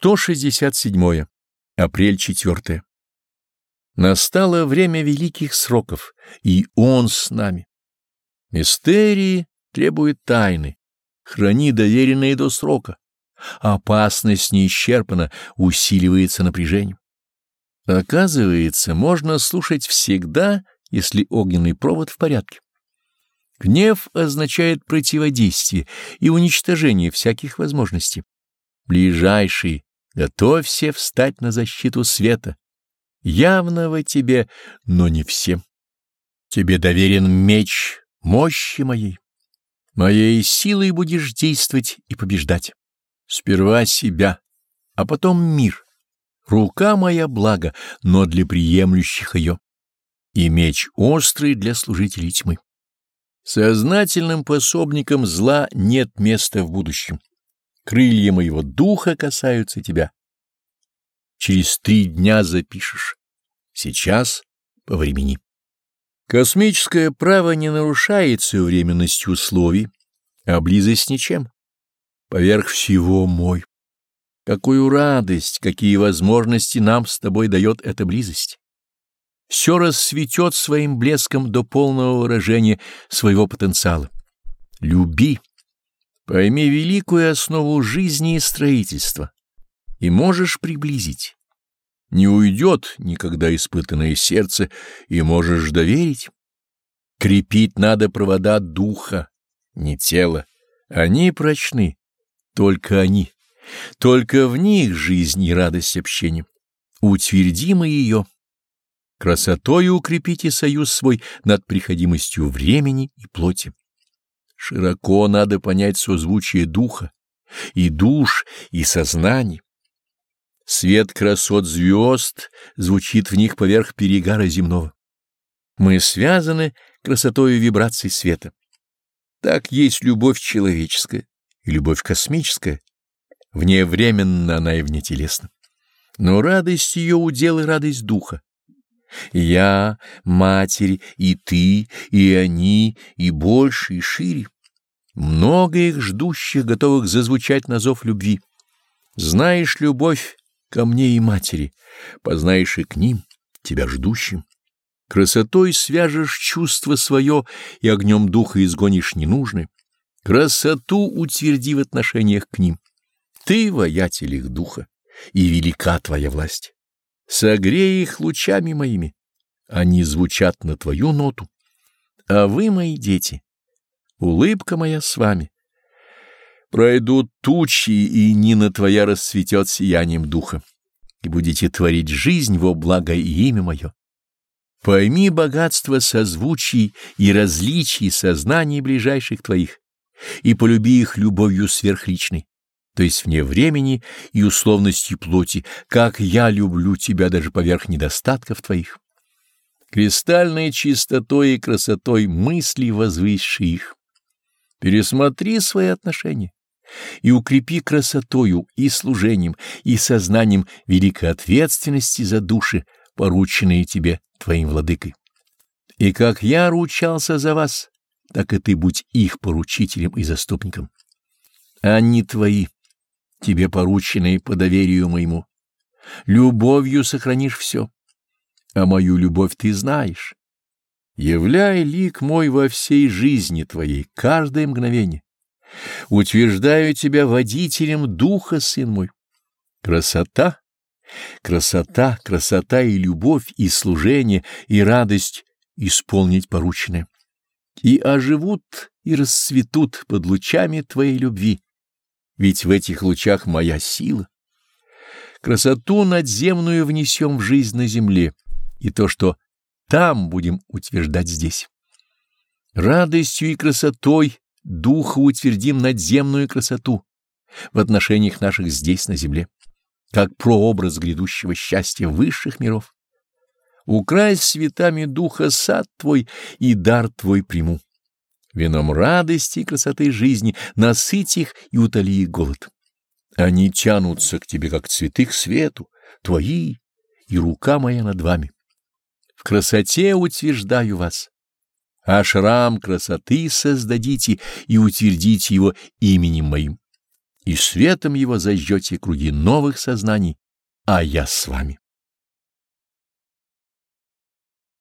167. Апрель 4. Настало время великих сроков, и Он с нами. Мистерии требуют тайны. Храни доверенные до срока. Опасность не исчерпана, усиливается напряжением. Оказывается, можно слушать всегда, если огненный провод в порядке. Гнев означает противодействие и уничтожение всяких возможностей. Ближайший, готовься встать на защиту света, явного тебе, но не всем. Тебе доверен меч мощи моей. Моей силой будешь действовать и побеждать. Сперва себя, а потом мир. Рука моя благо, но для приемлющих ее. И меч острый для служителей тьмы. Сознательным пособникам зла нет места в будущем. Крылья моего духа касаются тебя. Через три дня запишешь. Сейчас по времени. Космическое право не нарушается временностью условий, а близость ничем. Поверх всего мой. Какую радость, какие возможности нам с тобой дает эта близость. Все расцветет своим блеском до полного выражения своего потенциала. Люби. Пойми великую основу жизни и строительства, и можешь приблизить. Не уйдет никогда испытанное сердце, и можешь доверить. Крепить надо провода духа, не тела. Они прочны, только они. Только в них жизнь и радость общения. Утвердим ее. Красотою укрепите союз свой над приходимостью времени и плоти. Широко надо понять созвучие духа, и душ, и сознаний. Свет красот звезд звучит в них поверх перегара земного. Мы связаны красотою вибраций света. Так есть любовь человеческая и любовь космическая. Вневременно она и внетелесна. Но радость ее удел и радость духа. Я, матери, и ты, и они, и больше, и шире. Много их ждущих, готовых зазвучать на зов любви. Знаешь любовь ко мне и матери, познаешь и к ним, тебя ждущим. Красотой свяжешь чувство свое и огнем духа изгонишь ненужное. Красоту утверди в отношениях к ним. Ты воятель их духа, и велика твоя власть. Согрей их лучами моими, они звучат на твою ноту. А вы, мои дети, улыбка моя с вами. Пройдут тучи, и Нина твоя расцветет сиянием духа, и будете творить жизнь во благо и имя мое. Пойми богатство созвучий и различий сознаний ближайших твоих, и полюби их любовью сверхличной то есть вне времени и условностью плоти, как я люблю тебя даже поверх недостатков твоих. Кристальной чистотой и красотой мысли возвысши их. Пересмотри свои отношения и укрепи красотою и служением, и сознанием великой ответственности за души, порученные тебе твоим владыкой. И как я ручался за вас, так и ты будь их поручителем и заступником. Они твои, тебе порученные по доверию моему. Любовью сохранишь все, а мою любовь ты знаешь. Являй лик мой во всей жизни твоей, каждое мгновение. Утверждаю тебя водителем духа, сын мой. Красота, красота, красота и любовь, и служение, и радость исполнить порученное. И оживут, и расцветут под лучами твоей любви ведь в этих лучах моя сила. Красоту надземную внесем в жизнь на земле, и то, что там будем утверждать здесь. Радостью и красотой духа утвердим надземную красоту в отношениях наших здесь на земле, как прообраз грядущего счастья высших миров. Укрась цветами духа сад твой и дар твой приму вином радости и красоты жизни, насыть их и утоли их голод. Они тянутся к тебе, как цветы к свету, твои, и рука моя над вами. В красоте утверждаю вас. А шрам красоты создадите и утвердите его именем моим. и светом его зажжете круги новых сознаний, а я с вами.